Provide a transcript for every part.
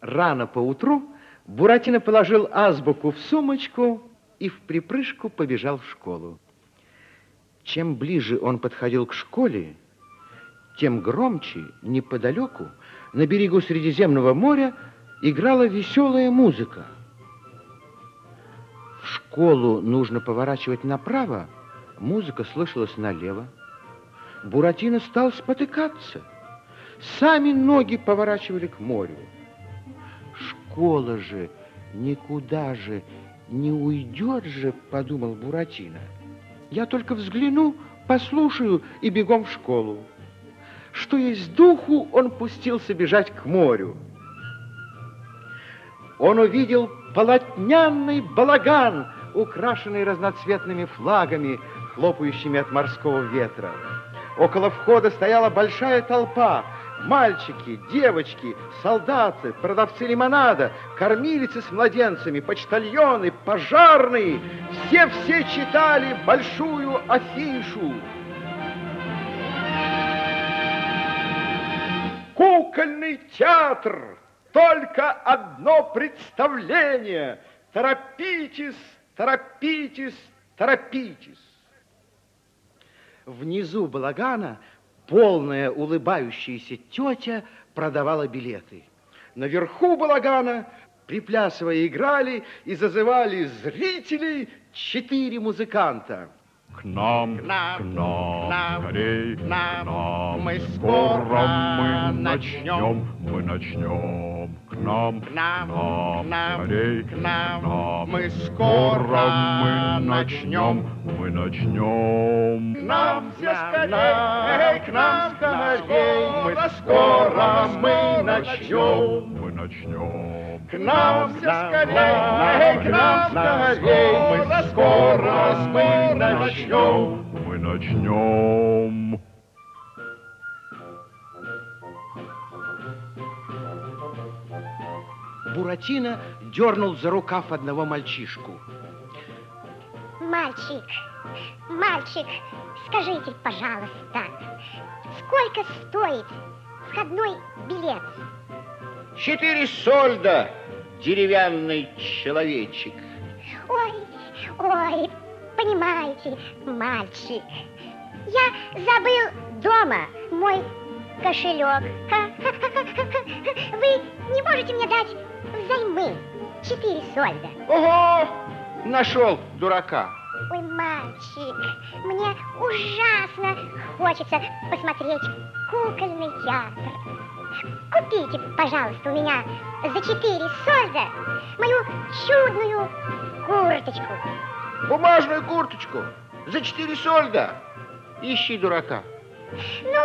Рано поутру Буратино положил азбуку в сумочку и в припрыжку побежал в школу. Чем ближе он подходил к школе, тем громче неподалеку, на берегу Средиземного моря, играла веселая музыка. В школу нужно поворачивать направо, музыка слышалась налево. Буратино стал спотыкаться. Сами ноги поворачивали к морю. Школа же никуда же не уйдет же, подумал Буратино. Я только взгляну, послушаю и бегом в школу. Что есть духу, он пустился бежать к морю. Он увидел полотняный балаган, украшенный разноцветными флагами, хлопающими от морского ветра. Около входа стояла большая толпа. Мальчики, девочки, солдаты, продавцы лимонада, кормилицы с младенцами, почтальоны, пожарные. Все-все читали большую афишу. Кукольный театр. Только одно представление. Торопитесь, торопитесь, торопитесь. Внизу балагана полная улыбающаяся тетя продавала билеты. Наверху балагана, приплясывая, играли и зазывали зрителей четыре музыканта. К нам, к нам, к нам, скорей, к нам, мы скоро мы начнем, мы начнем. К нам, к нам, к нам, скорей, к нам, мы скоро мы начнем, мы начнем. К нам все скорей, к нам скорей, мы скоро мы начнем, мы начнем. К нам все скорей, к нам скорей, мы скоро мы начнем. Мы начнем. Буратино дернул за рукав одного мальчишку. Мальчик, мальчик, скажите, пожалуйста, сколько стоит входной билет? Четыре сольда, деревянный человечек. Ой, ой, понимаете, мальчик, я забыл дома мой кошелек. Вы не можете мне дать взаймы четыре сольда? Ого, нашел дурака. Ой, мальчик, мне ужасно хочется посмотреть кукольный театр. Купите, пожалуйста, у меня за четыре сольда мою чудную курточку. Бумажную курточку за четыре сольда. Ищи дурака. Ну,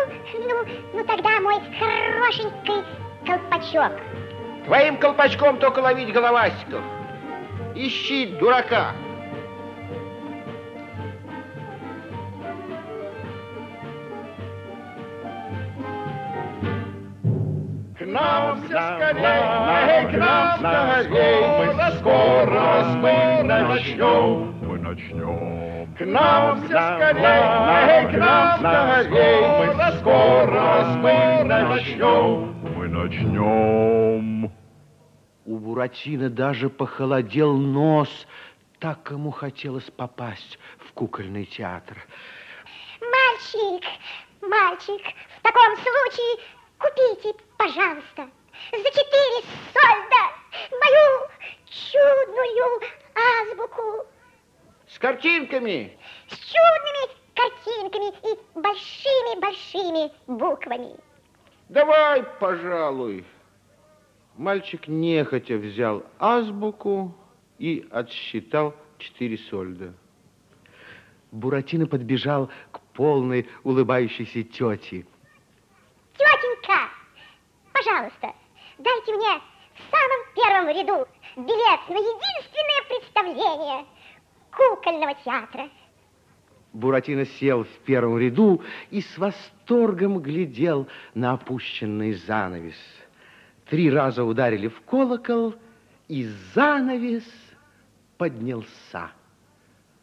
ну, ну тогда мой хорошенький колпачок. Твоим колпачком только ловить головастиков. Ищи дурака. К нам все скорее, к нам скорее, мы скоро мы начнем. Мы начнем. К нам все скорее, к нам скорее, мы скоро мы начнем. Мы начнем. У Буратино даже похолодел нос, так ему хотелось попасть в кукольный театр. Мальчик, мальчик, в таком случае купите, пожалуйста, за четыре сольда мою чудную азбуку С картинками. с чудными картинками и большими-большими буквами. Давай, пожалуй. Мальчик нехотя взял азбуку и отсчитал четыре сольда. Буратино подбежал к полной улыбающейся тете. Тетенька, пожалуйста, дайте мне в самом первом ряду билет на единственное представление кукольного театра. Буратино сел в первом ряду и с восторгом глядел на опущенный занавес. Три раза ударили в колокол, и занавес поднялся.